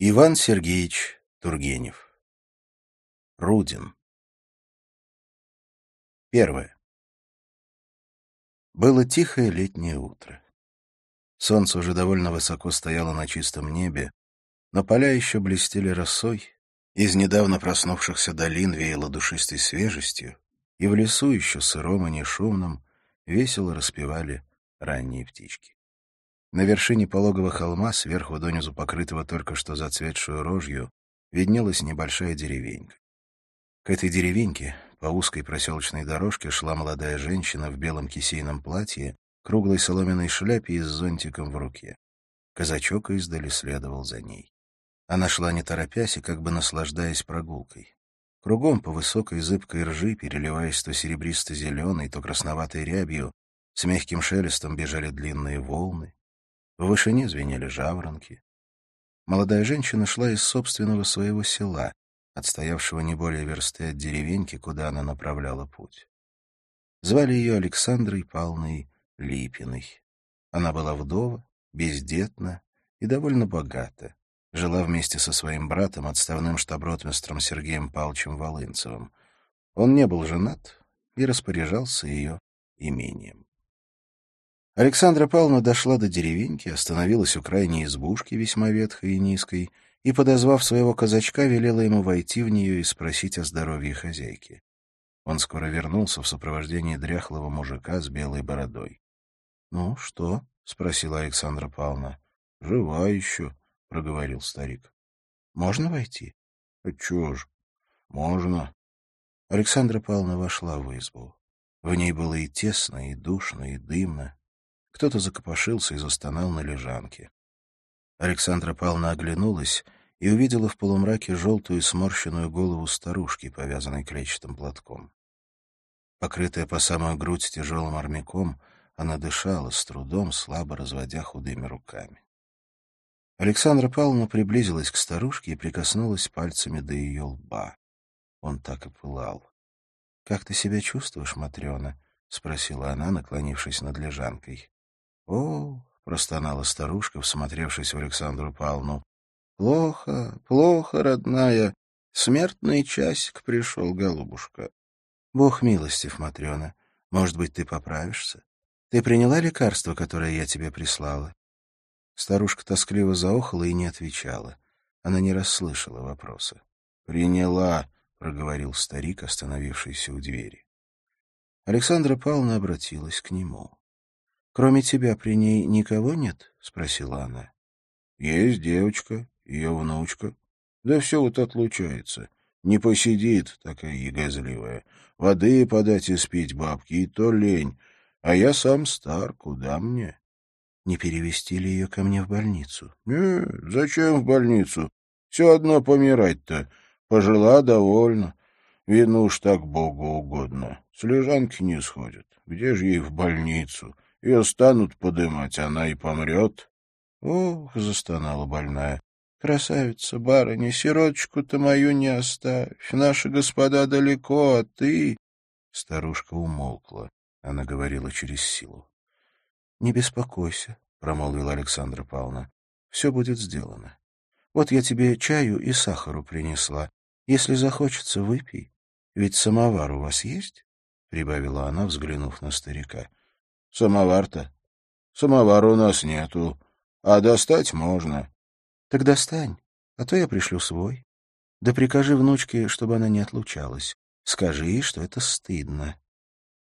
Иван Сергеевич Тургенев. Рудин. Первое. Было тихое летнее утро. Солнце уже довольно высоко стояло на чистом небе, но поля еще блестели росой, из недавно проснувшихся долин веяло душистой свежестью, и в лесу еще сыром и нешумном весело распевали ранние птички. На вершине пологого холма, сверху донизу покрытого только что зацветшую рожью, виднелась небольшая деревенька. К этой деревеньке по узкой проселочной дорожке шла молодая женщина в белом кисейном платье, круглой соломенной шляпе и с зонтиком в руке. Казачок издали следовал за ней. Она шла не торопясь и как бы наслаждаясь прогулкой. Кругом по высокой зыбкой ржи, переливаясь то серебристо-зеленой, то красноватой рябью, с мягким шелестом бежали длинные волны, в вышине звенели жаворонки. Молодая женщина шла из собственного своего села, отстоявшего не более версты от деревеньки, куда она направляла путь. Звали ее Александрой Павловной Липиной. Она была вдова, бездетна и довольно богата. Жила вместе со своим братом, отставным штаб-ротмистром Сергеем Павловичем Волынцевым. Он не был женат и распоряжался ее имением. Александра Павловна дошла до деревеньки, остановилась у крайней избушки, весьма ветхой и низкой, и, подозвав своего казачка, велела ему войти в нее и спросить о здоровье хозяйки. Он скоро вернулся в сопровождении дряхлого мужика с белой бородой. — Ну, что? — спросила Александра Павловна. — Жива еще, — проговорил старик. — Можно войти? — А ж? Можно. Александра Павловна вошла в избу. В ней было и тесно, и душно, и дымно. Кто-то закопошился и застонал на лежанке. Александра Павловна оглянулась и увидела в полумраке желтую сморщенную голову старушки, повязанной клетчатым платком. Покрытая по самую грудь тяжелым армяком, она дышала с трудом, слабо разводя худыми руками. Александра Павловна приблизилась к старушке и прикоснулась пальцами до ее лба. Он так и пылал. — Как ты себя чувствуешь, Матрена? — спросила она, наклонившись над лежанкой. «О!» — простонала старушка, всмотревшись в Александру Павловну. «Плохо, плохо, родная. Смертный часик пришел, голубушка. Бог милостив, Матрена. Может быть, ты поправишься? Ты приняла лекарство, которое я тебе прислала?» Старушка тоскливо заохала и не отвечала. Она не расслышала вопроса. «Приняла», — проговорил старик, остановившийся у двери. Александра Павловна обратилась к нему. Кроме тебя при ней никого нет? — спросила она. — Есть девочка, ее внучка. Да все вот отлучается. Не посидит, такая ягозливая. Воды подать и спить бабки, и то лень. А я сам стар, куда мне? Не перевести ли ее ко мне в больницу? — Не, зачем в больницу? Все одно помирать-то. Пожила довольно. Видно уж так Богу угодно. С лежанки не сходит. Где же ей в больницу? — ее станут подымать, она и помрет. — Ох, — застонала больная, — красавица, барыня, сироточку-то мою не оставь. Наши господа далеко, а ты... Старушка умолкла. Она говорила через силу. — Не беспокойся, — промолвила Александра Павловна. — Все будет сделано. Вот я тебе чаю и сахару принесла. Если захочется, выпей. Ведь самовар у вас есть? — прибавила она, взглянув на старика. Самовар-то? Самовара у нас нету, а достать можно. Так достань, а то я пришлю свой. Да прикажи внучке, чтобы она не отлучалась. Скажи, что это стыдно.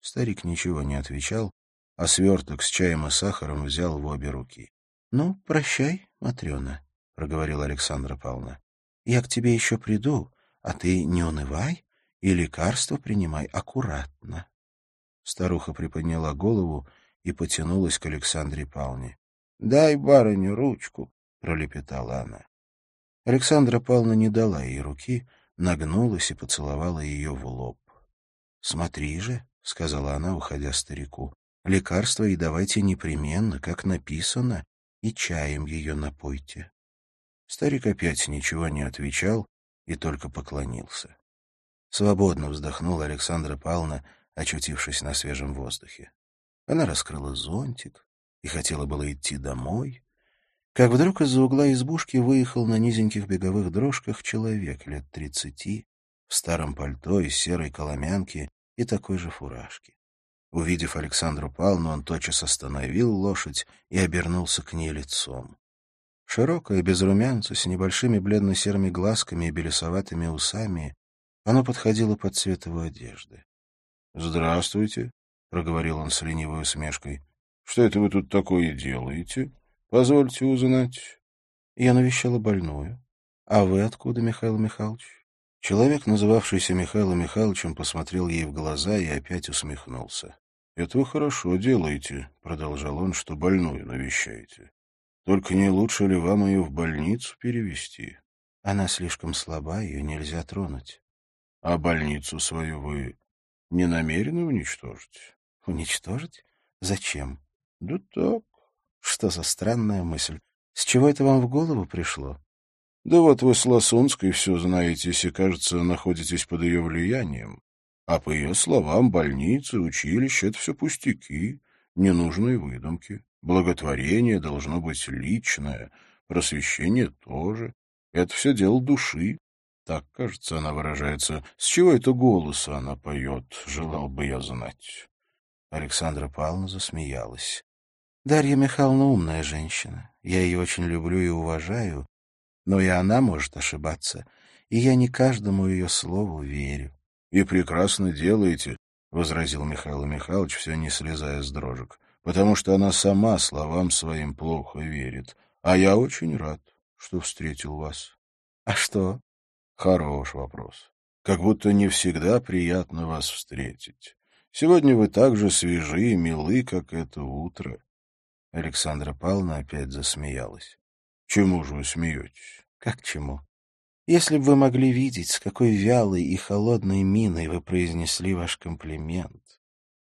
Старик ничего не отвечал, а сверток с чаем и сахаром взял в обе руки. — Ну, прощай, Матрена, — проговорила Александра Павловна. — Я к тебе еще приду, а ты не унывай и лекарства принимай аккуратно. Старуха приподняла голову и потянулась к Александре Павловне. — Дай барыню ручку, — пролепетала она. Александра Павловна не дала ей руки, нагнулась и поцеловала ее в лоб. — Смотри же, — сказала она, уходя старику, — лекарство и давайте непременно, как написано, и чаем ее напойте. Старик опять ничего не отвечал и только поклонился. Свободно вздохнула Александра Павловна, очутившись на свежем воздухе. Она раскрыла зонтик и хотела было идти домой, как вдруг из-за угла избушки выехал на низеньких беговых дрожках человек лет тридцати, в старом пальто из серой коломянки и такой же фуражки. Увидев Александру Павловну, он тотчас остановил лошадь и обернулся к ней лицом. Широкое, без румянца, с небольшими бледно-серыми глазками и белесоватыми усами, оно подходило под цвет его одежды. — Здравствуйте, — проговорил он с ленивой усмешкой. — Что это вы тут такое делаете? Позвольте узнать. Я навещала больную. А вы откуда, Михаил Михайлович? Человек, называвшийся Михаилом Михайловичем, посмотрел ей в глаза и опять усмехнулся. — Это вы хорошо делаете, — продолжал он, — что больную навещаете. Только не лучше ли вам ее в больницу перевести? Она слишком слаба, ее нельзя тронуть. — А больницу свою вы не намерены уничтожить? — Уничтожить? Зачем? — Да так. Что за странная мысль? С чего это вам в голову пришло? Да вот вы с Лосунской все знаете, и, кажется, находитесь под ее влиянием. А по ее словам, больницы, училище — это все пустяки, ненужные выдумки. Благотворение должно быть личное, просвещение тоже. Это все дело души. Так, кажется, она выражается. С чего это голоса она поет, желал бы я знать. Александра Павловна засмеялась. Дарья Михайловна умная женщина. Я ее очень люблю и уважаю, но и она может ошибаться, и я не каждому ее слову верю. — И прекрасно делаете, — возразил Михаил Михайлович, все не слезая с дрожек, — потому что она сама словам своим плохо верит. А я очень рад, что встретил вас. — А что? — Хорош вопрос. Как будто не всегда приятно вас встретить. Сегодня вы так же свежи и милы, как это утро. Александра Павловна опять засмеялась. — Чему же вы смеетесь? — Как чему? Если бы вы могли видеть, с какой вялой и холодной миной вы произнесли ваш комплимент.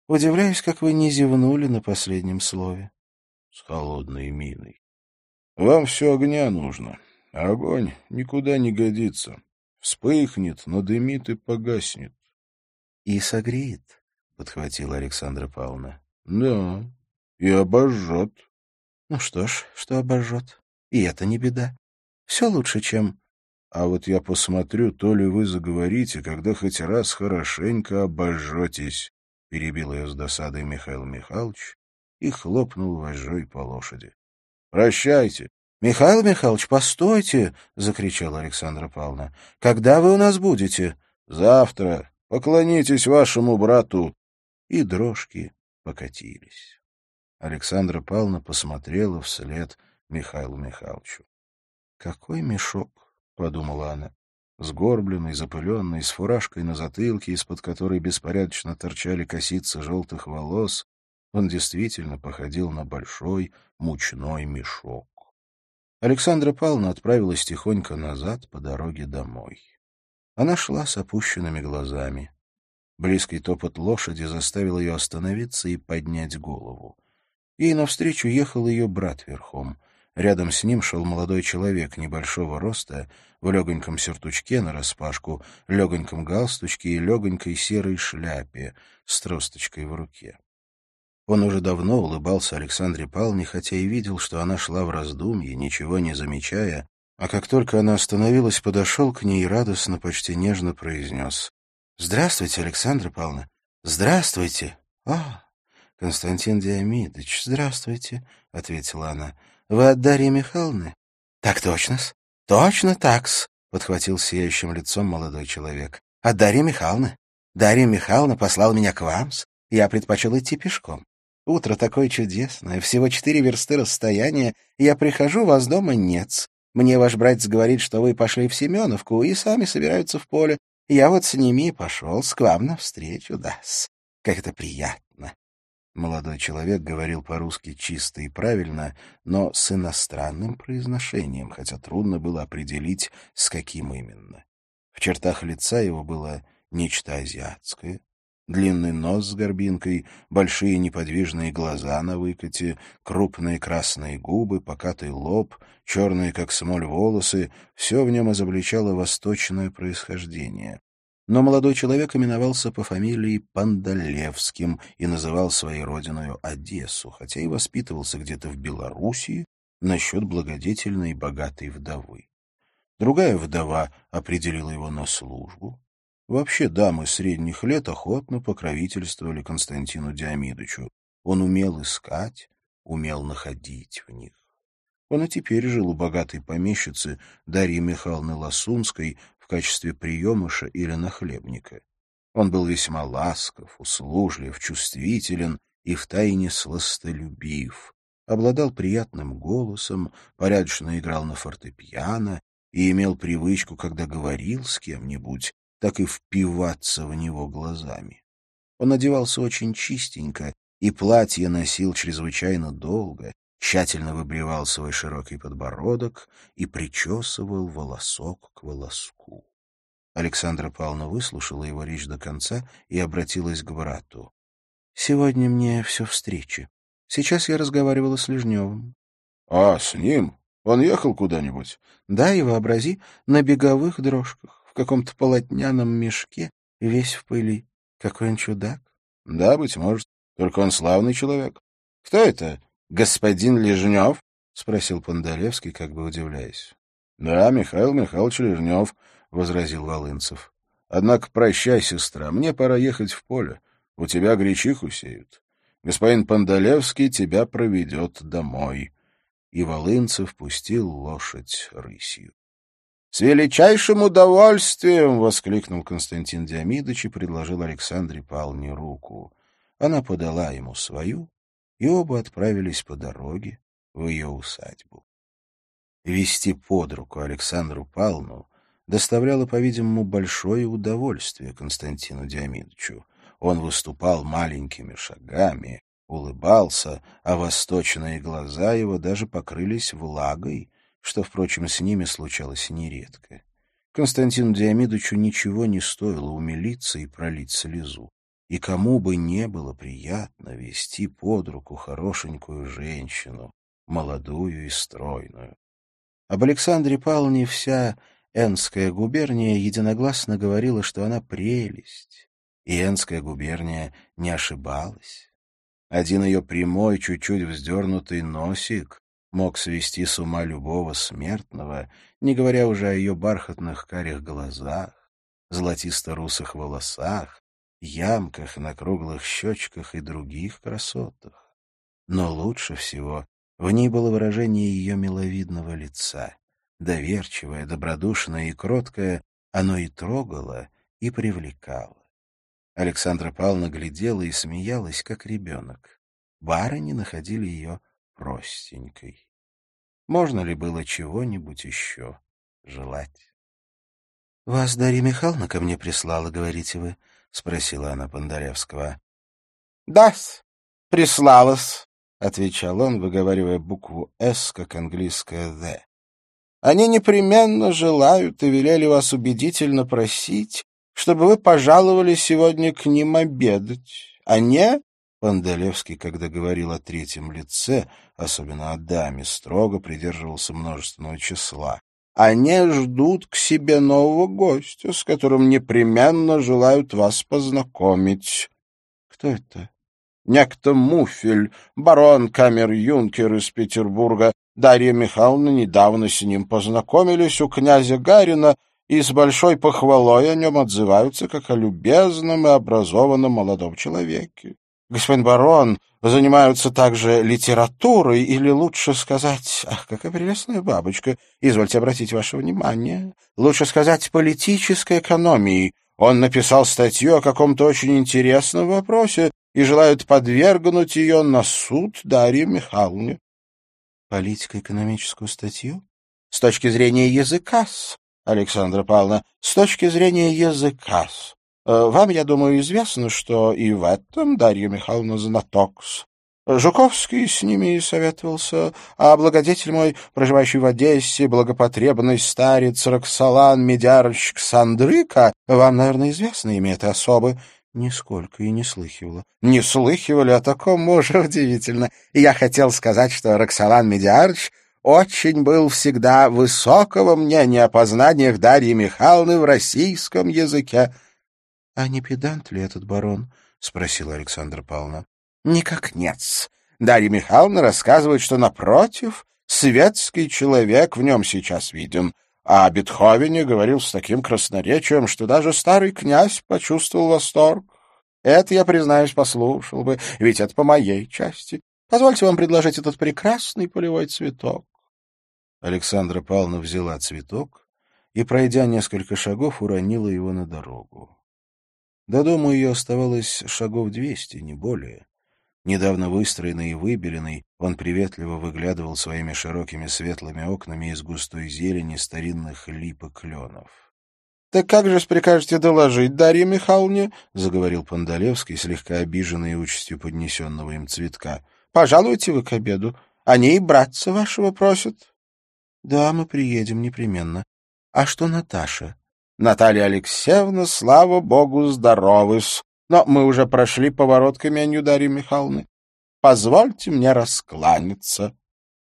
Удивляюсь, как вы не зевнули на последнем слове. — С холодной миной. — Вам все огня нужно. А огонь никуда не годится. Вспыхнет, но дымит и погаснет. — И согреет, — подхватила Александра Павловна. — Да, и обожжет. — Ну что ж, что обожжет. И это не беда. Все лучше, чем... А вот я посмотрю, то ли вы заговорите, когда хоть раз хорошенько обожжетесь, — перебил ее с досадой Михаил Михайлович и хлопнул вожжой по лошади. — Прощайте. — Михаил Михайлович, постойте! — закричала Александра Павловна. — Когда вы у нас будете? — Завтра. Поклонитесь вашему брату. И дрожки покатились. Александра Павловна посмотрела вслед Михаилу Михайловичу. «Какой мешок!» — подумала она. Сгорбленный, запыленный, с фуражкой на затылке, из-под которой беспорядочно торчали косицы желтых волос, он действительно походил на большой мучной мешок. Александра Павловна отправилась тихонько назад по дороге домой. Она шла с опущенными глазами. Близкий топот лошади заставил ее остановиться и поднять голову. Ей навстречу ехал ее брат верхом. Рядом с ним шел молодой человек небольшого роста, в легоньком сюртучке нараспашку, легоньком галстучке и легонькой серой шляпе с тросточкой в руке. Он уже давно улыбался Александре Павловне, хотя и видел, что она шла в раздумье, ничего не замечая, а как только она остановилась, подошел к ней и радостно, почти нежно произнес. — Здравствуйте, Александра Павловна. Здравствуйте. — А, — Константин Диамидович, здравствуйте, — ответила она. — Вы от Дарьи Михайловны? — Так точно-с. Точно так-с, — подхватил сияющим лицом молодой человек. — От Дарьи Михайловны. Дарья Михайловна послала меня к вам-с. Я предпочел идти пешком. Утро такое чудесное, всего четыре версты расстояния. Я прихожу, вас дома нет. Мне ваш братец говорит, что вы пошли в Семеновку и сами собираются в поле. Я вот с ними и пошел, к вам навстречу, да -с. Как это приятно. Молодой человек говорил по-русски чисто и правильно, но с иностранным произношением, хотя трудно было определить, с каким именно. В чертах лица его было нечто азиатское. Длинный нос с горбинкой, большие неподвижные глаза на выкате, крупные красные губы, покатый лоб, черные, как смоль, волосы — все в нем изобличало восточное происхождение но молодой человек именовался по фамилии Пандалевским и называл своей родиною Одессу, хотя и воспитывался где-то в Белоруссии, насчет благодетельной и богатой вдовы. Другая вдова определила его на службу. Вообще дамы средних лет охотно покровительствовали Константину Диамидовичу. Он умел искать, умел находить в них. Он и теперь жил у богатой помещицы Дарьи Михайловны Ласунской в качестве приемыша или нахлебника. Он был весьма ласков, услужлив, чувствителен и втайне сластолюбив, обладал приятным голосом, порядочно играл на фортепиано и имел привычку, когда говорил с кем-нибудь, так и впиваться в него глазами. Он одевался очень чистенько и платье носил чрезвычайно долго, тщательно выбривал свой широкий подбородок и причесывал волосок к волоску. Александра Павловна выслушала его речь до конца и обратилась к брату. — Сегодня мне все встречи. Сейчас я разговаривала с Лежневым. — А, с ним? Он ехал куда-нибудь? — Да, и вообрази, на беговых дрожках, в каком-то полотняном мешке, весь в пыли. Какой он чудак. — Да, быть может. Только он славный человек. — Кто это? Господин Лежнев? — спросил Пандалевский, как бы удивляясь. — Да, Михаил Михайлович Лежнев, — возразил Волынцев. — Однако прощай, сестра, мне пора ехать в поле. У тебя гречиху сеют. Господин Пандалевский тебя проведет домой. И Волынцев пустил лошадь рысью. — С величайшим удовольствием! — воскликнул Константин Диамидович и предложил Александре Павловне руку. Она подала ему свою, и оба отправились по дороге в ее усадьбу. Вести под руку Александру Павловну доставляло, по-видимому, большое удовольствие Константину Диамидовичу. Он выступал маленькими шагами, улыбался, а восточные глаза его даже покрылись влагой, что, впрочем, с ними случалось нередко. Константину Диамидовичу ничего не стоило умилиться и пролить слезу и кому бы не было приятно вести под руку хорошенькую женщину, молодую и стройную. Об Александре Павловне вся Энская губерния единогласно говорила, что она прелесть, и Энская губерния не ошибалась. Один ее прямой, чуть-чуть вздернутый носик мог свести с ума любого смертного, не говоря уже о ее бархатных карих глазах, золотисто-русых волосах, ямках на круглых щечках и других красотах. Но лучше всего в ней было выражение ее миловидного лица. Доверчивое, добродушное и кроткое, оно и трогало, и привлекало. Александра Павловна глядела и смеялась, как ребенок. Барыни находили ее простенькой. Можно ли было чего-нибудь еще желать? — Вас Дарья Михайловна ко мне прислала, говорите вы? — спросила она Пандаревского. — Да-с, прислалась, — отвечал он, выговаривая букву «С», как английская «The». Они непременно желают и велели вас убедительно просить, чтобы вы пожаловали сегодня к ним обедать. А не, Пандалевский, когда говорил о третьем лице, особенно о даме, строго придерживался множественного числа. Они ждут к себе нового гостя, с которым непременно желают вас познакомить. Кто это? Некто Муфель, барон камер-юнкер из Петербурга. Дарья Михайловна недавно с ним познакомились у князя Гарина и с большой похвалой о нем отзываются как о любезном и образованном молодом человеке. Господин барон занимаются также литературой, или лучше сказать, ах, какая прелестная бабочка, извольте обратить ваше внимание, лучше сказать политической экономией. Он написал статью о каком-то очень интересном вопросе и желает подвергнуть ее на суд Дарье Михайловне. Политико-экономическую статью? С точки зрения языка, Александра Павловна, с точки зрения языка. Э, вам, я думаю, известно, что и в этом Дарья Михайловна знаток. Жуковский с ними советовался, а благодетель мой, проживающий в Одессе, благопотребный старец Роксолан Медярович Ксандрыка, вам, наверное, известно имя этой особы, Нисколько и не слыхивала. Не слыхивали о таком муже, удивительно. Я хотел сказать, что Роксолан Медиарч очень был всегда высокого мнения о познаниях Дарьи Михайловны в российском языке. — А не педант ли этот барон? — спросила Александра Павловна. — Никак нет. Дарья Михайловна рассказывает, что, напротив, Светский человек в нем сейчас виден. А о Бетховене говорил с таким красноречием, что даже старый князь почувствовал восторг. Это, я признаюсь, послушал бы, ведь это по моей части. Позвольте вам предложить этот прекрасный полевой цветок. Александра Павловна взяла цветок и, пройдя несколько шагов, уронила его на дорогу. До дома ее оставалось шагов двести, не более. Недавно выстроенный и выбеленный, он приветливо выглядывал своими широкими светлыми окнами из густой зелени старинных лип и кленов. — Так как же прикажете доложить Дарье Михайловне? — заговорил Пандалевский, слегка обиженный участью поднесенного им цветка. — Пожалуйте вы к обеду. Они и братца вашего просят. — Да, мы приедем непременно. А что Наташа? — Наталья Алексеевна, слава богу, здоровы-с. Но мы уже прошли поворот к имению Дарьи Михайловны. Позвольте мне раскланяться.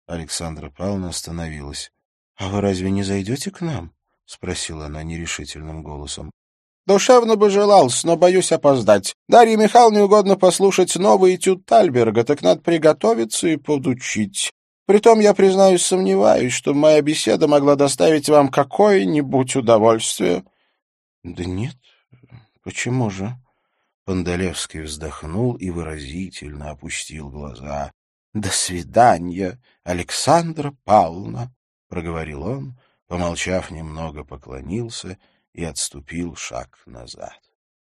Александра Павловна остановилась. — А вы разве не зайдете к нам? — спросила она нерешительным голосом. — Душевно бы желался, но боюсь опоздать. Дарье Михайловне угодно послушать новый этюд Тальберга, так надо приготовиться и подучить. Притом, я, признаюсь, сомневаюсь, что моя беседа могла доставить вам какое-нибудь удовольствие. — Да нет, почему же? Пандалевский вздохнул и выразительно опустил глаза. — До свидания, Александра Павловна, — проговорил он, помолчав немного, поклонился и отступил шаг назад.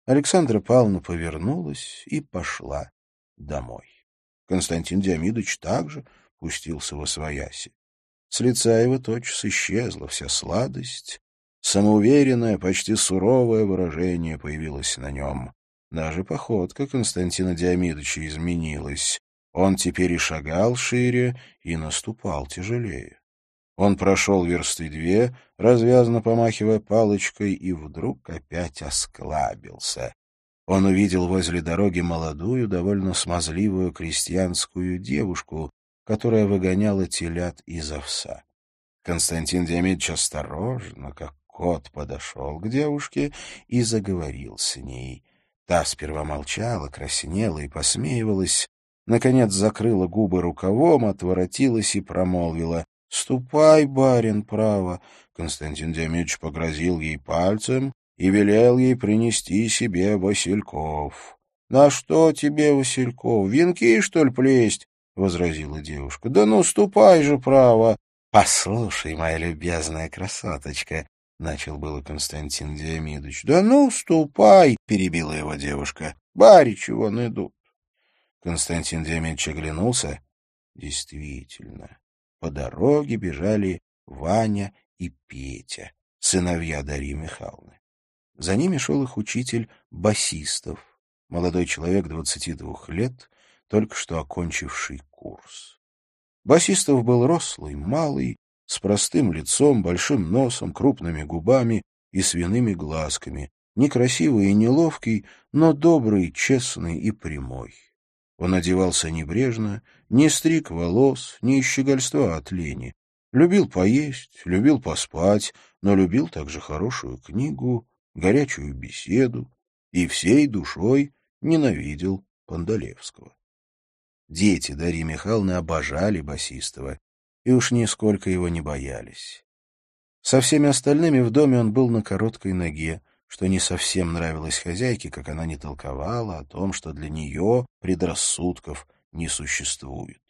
Александра Павловна повернулась и пошла домой. Константин Диамидович также пустился во свояси. С лица его тотчас исчезла вся сладость, самоуверенное, почти суровое выражение появилось на нем. Даже походка Константина Диамидовича изменилась. Он теперь и шагал шире, и наступал тяжелее. Он прошел версты две, развязно помахивая палочкой, и вдруг опять осклабился. Он увидел возле дороги молодую, довольно смазливую крестьянскую девушку, которая выгоняла телят из овса. Константин Диамидович осторожно, как кот, подошел к девушке и заговорил с ней — Та сперва молчала, краснела и посмеивалась, наконец закрыла губы рукавом, отворотилась и промолвила. — Ступай, барин, право. Константин Демидович погрозил ей пальцем и велел ей принести себе васильков. — На что тебе, васильков, венки, что ли, плесть? — возразила девушка. — Да ну, ступай же, право. — Послушай, моя любезная красоточка, — начал было Константин Диамидович. — Да ну, ступай, — перебила его девушка. — Баричи вон идут. Константин Диамидович оглянулся. Действительно, по дороге бежали Ваня и Петя, сыновья Дарьи Михайловны. За ними шел их учитель басистов, молодой человек двадцати двух лет, только что окончивший курс. Басистов был рослый, малый, с простым лицом, большим носом, крупными губами и свиными глазками, некрасивый и неловкий, но добрый, честный и прямой. Он одевался небрежно, не стриг волос, не из щегольства от лени. Любил поесть, любил поспать, но любил также хорошую книгу, горячую беседу и всей душой ненавидел Пандалевского. Дети Дарьи Михайловны обожали Басистова и уж нисколько его не боялись. Со всеми остальными в доме он был на короткой ноге, что не совсем нравилось хозяйке, как она не толковала о том, что для нее предрассудков не существует.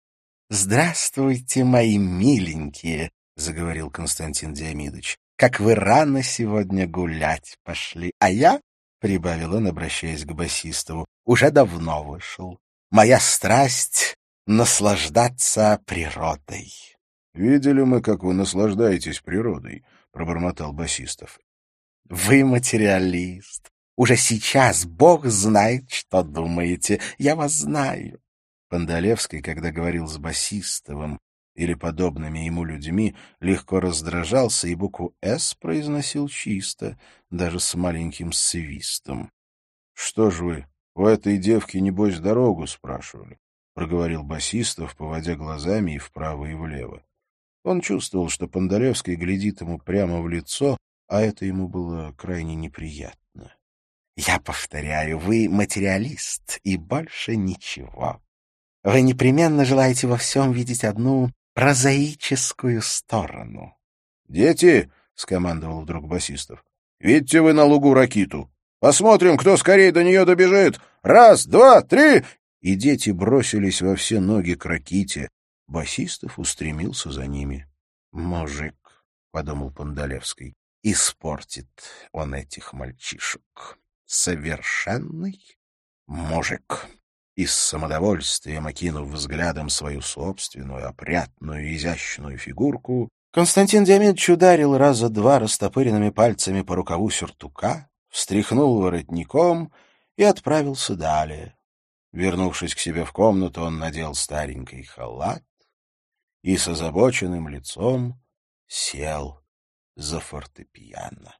— Здравствуйте, мои миленькие, — заговорил Константин Диамидович. — Как вы рано сегодня гулять пошли, а я, — прибавил он, обращаясь к басистову, — уже давно вышел. Моя страсть наслаждаться природой. — Видели мы, как вы наслаждаетесь природой, — пробормотал Басистов. — Вы материалист. Уже сейчас Бог знает, что думаете. Я вас знаю. Пандалевский, когда говорил с Басистовым или подобными ему людьми, легко раздражался и букву «С» произносил чисто, даже с маленьким свистом. — Что ж вы, у этой девки, небось, дорогу спрашивали? — проговорил Басистов, поводя глазами и вправо, и влево. Он чувствовал, что Пандаревский глядит ему прямо в лицо, а это ему было крайне неприятно. — Я повторяю, вы материалист, и больше ничего. Вы непременно желаете во всем видеть одну прозаическую сторону. — Дети, — скомандовал вдруг басистов, — видите вы на лугу ракиту? Посмотрим, кто скорее до нее добежит. Раз, два, три! И дети бросились во все ноги к раките. Басистов устремился за ними. — Мужик, — подумал Пандалевский, — испортит он этих мальчишек. Совершенный мужик и с самодовольствием окинув взглядом свою собственную опрятную изящную фигурку, Константин Диамидович ударил раза два растопыренными пальцами по рукаву сюртука, встряхнул воротником и отправился далее. Вернувшись к себе в комнату, он надел старенький халат и с озабоченным лицом сел за фортепиано.